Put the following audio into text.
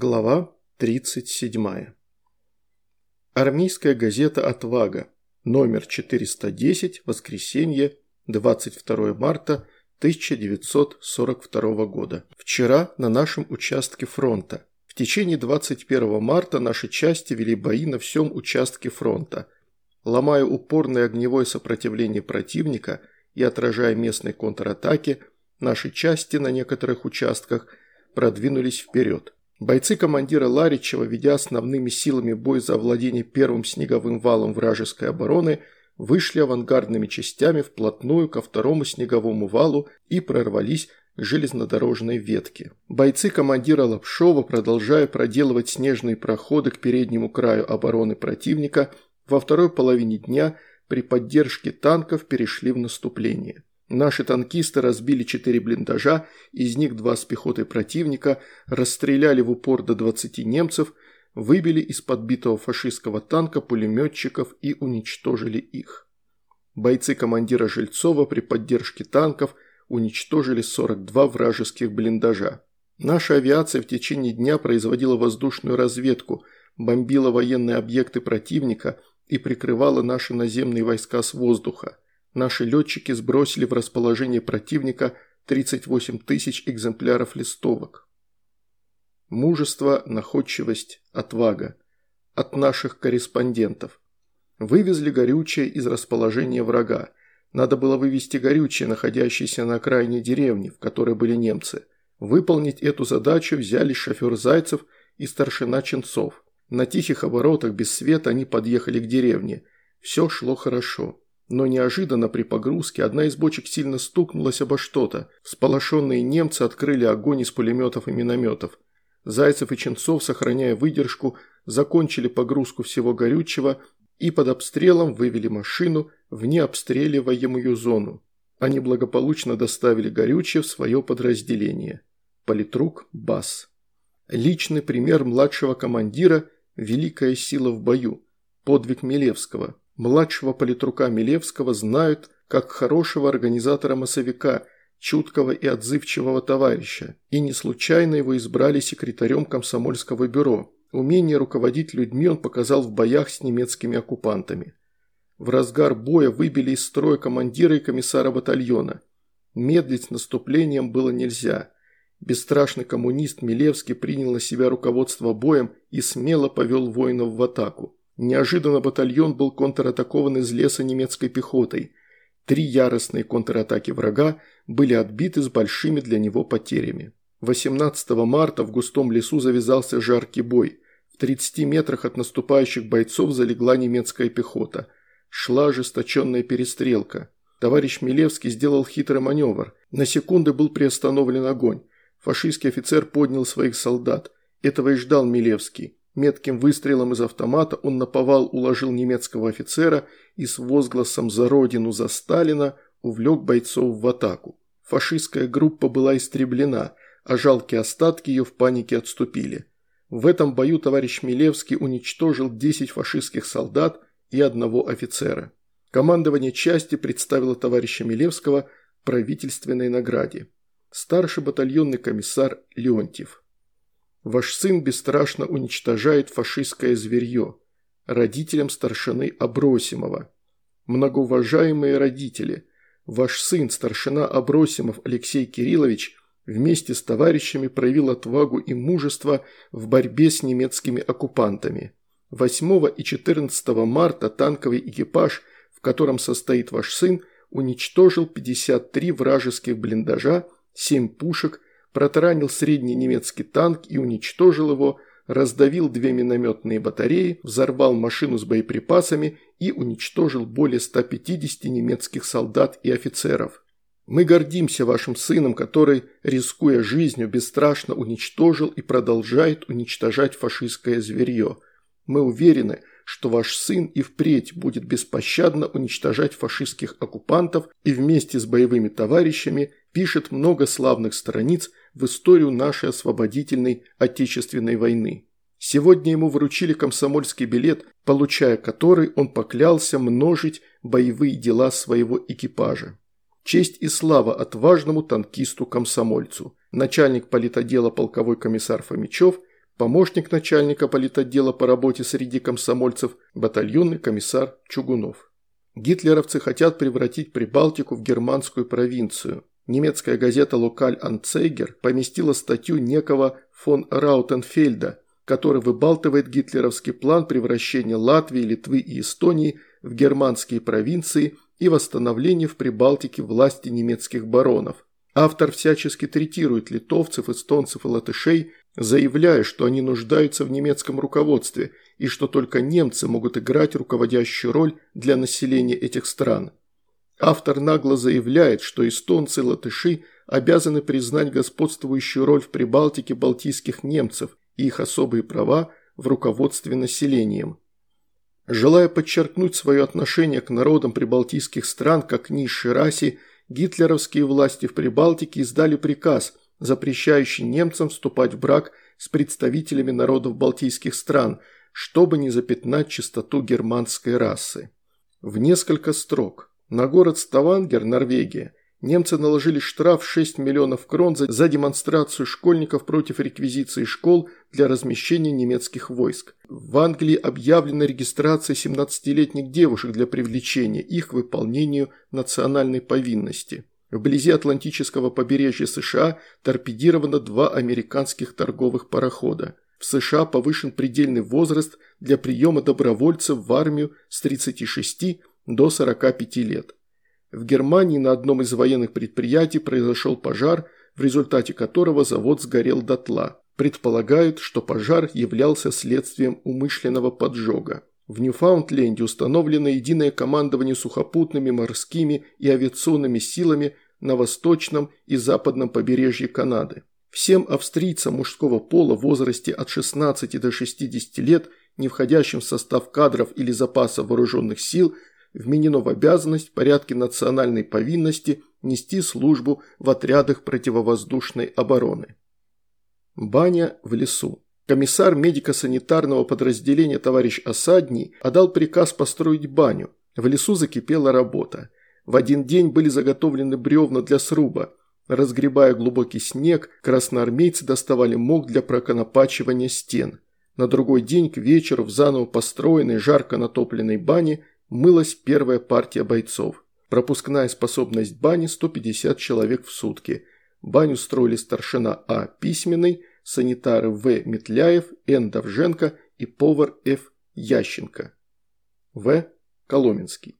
Глава 37. Армейская газета «Отвага», номер 410, воскресенье, 22 марта 1942 года. Вчера на нашем участке фронта. В течение 21 марта наши части вели бои на всем участке фронта. Ломая упорное огневое сопротивление противника и отражая местные контратаки, наши части на некоторых участках продвинулись вперед. Бойцы командира Ларичева, ведя основными силами бой за овладение первым снеговым валом вражеской обороны, вышли авангардными частями вплотную ко второму снеговому валу и прорвались к железнодорожной ветке. Бойцы командира Лапшова, продолжая проделывать снежные проходы к переднему краю обороны противника, во второй половине дня при поддержке танков перешли в наступление. Наши танкисты разбили четыре блиндажа, из них два с пехотой противника, расстреляли в упор до 20 немцев, выбили из подбитого фашистского танка пулеметчиков и уничтожили их. Бойцы командира Жильцова при поддержке танков уничтожили 42 вражеских блиндажа. Наша авиация в течение дня производила воздушную разведку, бомбила военные объекты противника и прикрывала наши наземные войска с воздуха наши летчики сбросили в расположение противника 38 тысяч экземпляров листовок. Мужество, находчивость, отвага. От наших корреспондентов. Вывезли горючее из расположения врага. Надо было вывести горючее, находящееся на окраине деревни, в которой были немцы. Выполнить эту задачу взяли шофер Зайцев и старшина Ченцов. На тихих оборотах без света они подъехали к деревне. Все шло хорошо. Но неожиданно при погрузке одна из бочек сильно стукнулась обо что-то. Всполошенные немцы открыли огонь из пулеметов и минометов. Зайцев и Ченцов, сохраняя выдержку, закончили погрузку всего горючего и под обстрелом вывели машину в необстреливаемую зону. Они благополучно доставили горючее в свое подразделение. Политрук БАС. Личный пример младшего командира – великая сила в бою. Подвиг Милевского – Младшего политрука Милевского знают как хорошего организатора-массовика, чуткого и отзывчивого товарища, и не случайно его избрали секретарем комсомольского бюро. Умение руководить людьми он показал в боях с немецкими оккупантами. В разгар боя выбили из строя командира и комиссара батальона. Медлить с наступлением было нельзя. Бесстрашный коммунист Милевский принял на себя руководство боем и смело повел воинов в атаку. Неожиданно батальон был контратакован из леса немецкой пехотой. Три яростные контратаки врага были отбиты с большими для него потерями. 18 марта в густом лесу завязался жаркий бой. В 30 метрах от наступающих бойцов залегла немецкая пехота. Шла ожесточенная перестрелка. Товарищ Милевский сделал хитрый маневр. На секунды был приостановлен огонь. Фашистский офицер поднял своих солдат. Этого и ждал Милевский. Метким выстрелом из автомата он наповал уложил немецкого офицера и с возгласом «За родину, за Сталина» увлек бойцов в атаку. Фашистская группа была истреблена, а жалкие остатки ее в панике отступили. В этом бою товарищ Милевский уничтожил 10 фашистских солдат и одного офицера. Командование части представило товарища Милевского правительственной награде. Старший батальонный комиссар Леонтьев. Ваш сын бесстрашно уничтожает фашистское зверье. Родителям старшины Абросимова. Многоуважаемые родители, ваш сын, старшина Абросимов Алексей Кириллович, вместе с товарищами проявил отвагу и мужество в борьбе с немецкими оккупантами. 8 и 14 марта танковый экипаж, в котором состоит ваш сын, уничтожил 53 вражеских блиндажа, 7 пушек, протаранил средний немецкий танк и уничтожил его, раздавил две минометные батареи, взорвал машину с боеприпасами и уничтожил более 150 немецких солдат и офицеров. Мы гордимся вашим сыном, который, рискуя жизнью, бесстрашно уничтожил и продолжает уничтожать фашистское зверье. Мы уверены, что ваш сын и впредь будет беспощадно уничтожать фашистских оккупантов и вместе с боевыми товарищами пишет много славных страниц в историю нашей освободительной Отечественной войны. Сегодня ему вручили комсомольский билет, получая который он поклялся множить боевые дела своего экипажа. Честь и слава отважному танкисту-комсомольцу. Начальник политодела полковой комиссар Фомичев помощник начальника политотдела по работе среди комсомольцев, батальонный комиссар Чугунов. Гитлеровцы хотят превратить Прибалтику в германскую провинцию. Немецкая газета «Локаль Анцейгер» поместила статью некого фон Раутенфельда, который выбалтывает гитлеровский план превращения Латвии, Литвы и Эстонии в германские провинции и восстановления в Прибалтике власти немецких баронов. Автор всячески третирует литовцев, эстонцев и латышей, заявляя, что они нуждаются в немецком руководстве и что только немцы могут играть руководящую роль для населения этих стран. Автор нагло заявляет, что эстонцы и латыши обязаны признать господствующую роль в Прибалтике балтийских немцев и их особые права в руководстве населением. Желая подчеркнуть свое отношение к народам прибалтийских стран как низшей расе, гитлеровские власти в Прибалтике издали приказ, запрещающий немцам вступать в брак с представителями народов балтийских стран, чтобы не запятнать чистоту германской расы. В несколько строк. На город Ставангер, Норвегия, немцы наложили штраф 6 миллионов крон за, за демонстрацию школьников против реквизиции школ для размещения немецких войск. В Англии объявлена регистрация 17-летних девушек для привлечения их к выполнению национальной повинности. Вблизи Атлантического побережья США торпедировано два американских торговых парохода. В США повышен предельный возраст для приема добровольцев в армию с 36 до 45 лет. В Германии на одном из военных предприятий произошел пожар, в результате которого завод сгорел дотла. Предполагают, что пожар являлся следствием умышленного поджога. В Ньюфаундленде установлено единое командование сухопутными, морскими и авиационными силами на восточном и западном побережье Канады. Всем австрийцам мужского пола в возрасте от 16 до 60 лет, не входящим в состав кадров или запаса вооруженных сил – вменено в обязанность в порядке национальной повинности нести службу в отрядах противовоздушной обороны. Баня в лесу. Комиссар медико-санитарного подразделения товарищ Осадний отдал приказ построить баню. В лесу закипела работа. В один день были заготовлены бревна для сруба. Разгребая глубокий снег, красноармейцы доставали мог для проконопачивания стен. На другой день к вечеру в заново построенной жарко натопленной бане мылась первая партия бойцов. Пропускная способность бани 150 человек в сутки. Баню строили старшина А. Письменный, санитары В. Метляев, Н. Довженко и повар Ф. Ященко. В. Коломенский.